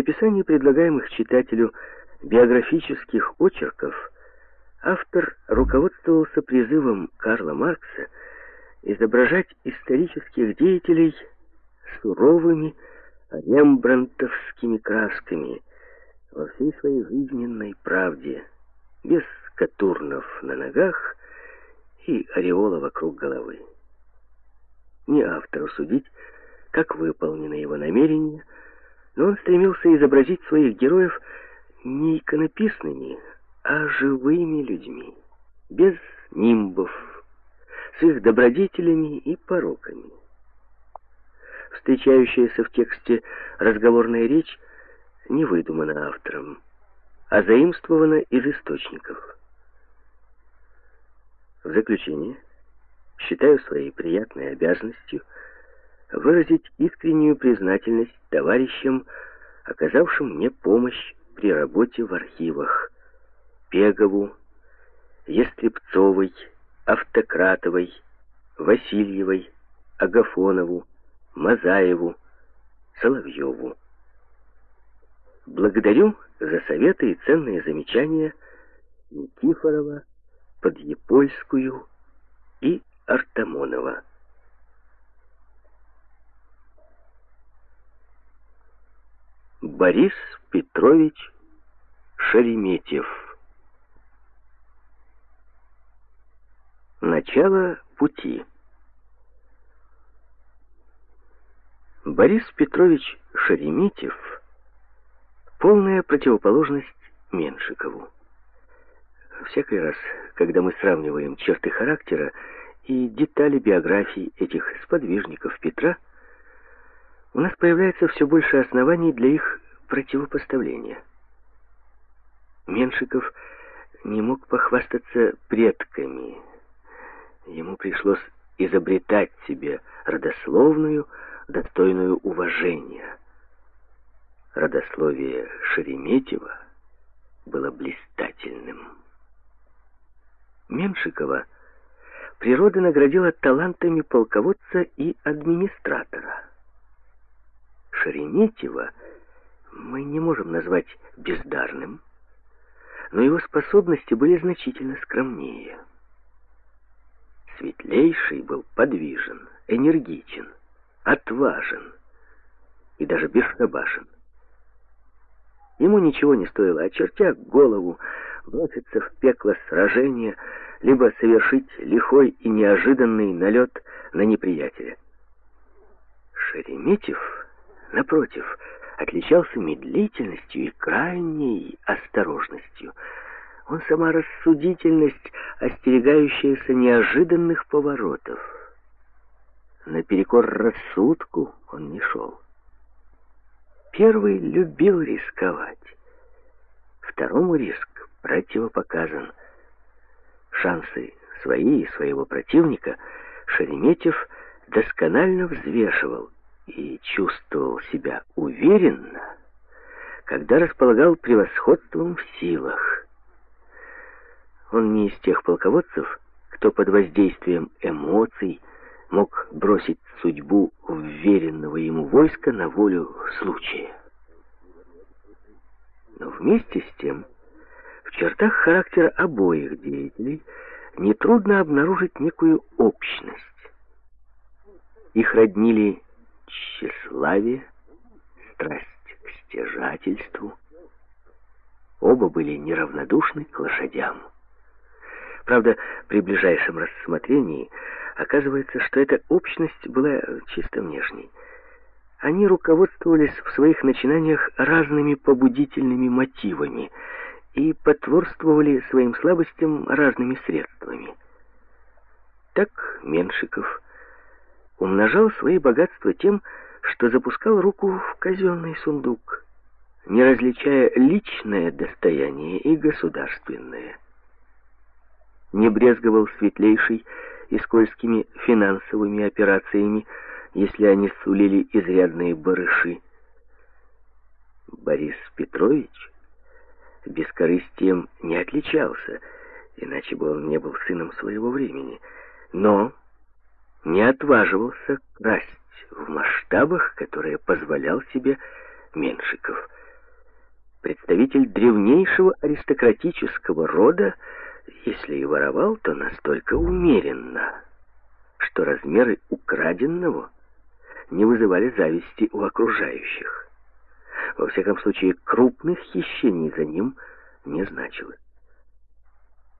написании предлагаемых читателю биографических очерков автор руководствовался призывом Карла Маркса изображать исторических деятелей суровыми рембрандтовскими красками во всей своей жизненной правде, без катурнов на ногах и ореола вокруг головы. Не автору судить, как выполнено его намерение, но он стремился изобразить своих героев не иконописными, а живыми людьми, без нимбов, с их добродетелями и пороками. Встречающаяся в тексте разговорная речь не выдумана автором, а заимствована из источников. В заключение считаю своей приятной обязанностью выразить искреннюю признательность товарищам, оказавшим мне помощь при работе в архивах, Пегову, Естребцовой, Автократовой, Васильевой, Агафонову, Мазаеву, Соловьеву. Благодарю за советы и ценные замечания Никифорова, Подъепольскую и Артамонова. Борис Петрович Шереметьев Начало пути Борис Петрович Шереметьев — полная противоположность Меншикову. Всякий раз, когда мы сравниваем черты характера и детали биографии этих сподвижников Петра, у нас появляется все больше оснований для их противопоставления. Меншиков не мог похвастаться предками. Ему пришлось изобретать себе родословную, достойную уважения. Родословие Шереметьева было блистательным. Меншикова природа наградила талантами полководца и администратора. Шереметьева мы не можем назвать бездарным, но его способности были значительно скромнее. Светлейший был подвижен, энергичен, отважен и даже бесшабашен. Ему ничего не стоило, очертя голову, броситься в пекло сражения, либо совершить лихой и неожиданный налет на неприятеля. Шереметьев, напротив, отличался медлительностью и крайней осторожностью. Он сама рассудительность, остерегающаяся неожиданных поворотов. Наперекор рассудку он не шел. Первый любил рисковать. Второму риск противопоказан. Шансы свои и своего противника Шереметьев досконально взвешивал и чувствовал себя уверенно, когда располагал превосходством в силах. Он не из тех полководцев, кто под воздействием эмоций мог бросить судьбу уверенного ему войска на волю случая. Но вместе с тем, в чертах характера обоих деятелей нетрудно обнаружить некую общность. Их роднили тщеславие, страсть к стяжательству. Оба были неравнодушны к лошадям. Правда, при ближайшем рассмотрении оказывается, что эта общность была чисто внешней. Они руководствовались в своих начинаниях разными побудительными мотивами и потворствовали своим слабостям разными средствами. Так Меншиков умножал свои богатства тем, что запускал руку в казенный сундук, не различая личное достояние и государственное. Не брезговал светлейший и скользкими финансовыми операциями, если они сулили изрядные барыши. Борис Петрович бескорыстием не отличался, иначе бы он не был сыном своего времени, но не отваживался красть в масштабах, которые позволял себе Меншиков. представитель древнейшего аристократического рода, если и воровал, то настолько умеренно, что размеры украденного не вызывали зависти у окружающих. Во всяком случае, крупных хищений за ним не значилось.